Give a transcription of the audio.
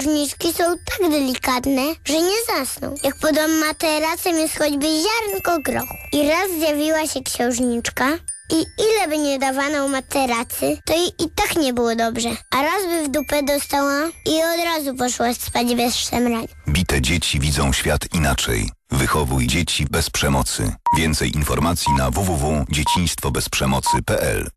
Księżniczki są tak delikatne, że nie zasną. Jak pod materacem jest choćby ziarnko grochu. I raz zjawiła się księżniczka i ile by nie dawano materacy, to i, i tak nie było dobrze. A raz by w dupę dostała i od razu poszła spać bez szemrań. Bite dzieci widzą świat inaczej. Wychowuj dzieci bez przemocy. Więcej informacji na www.dzieciństwobezprzemocy.pl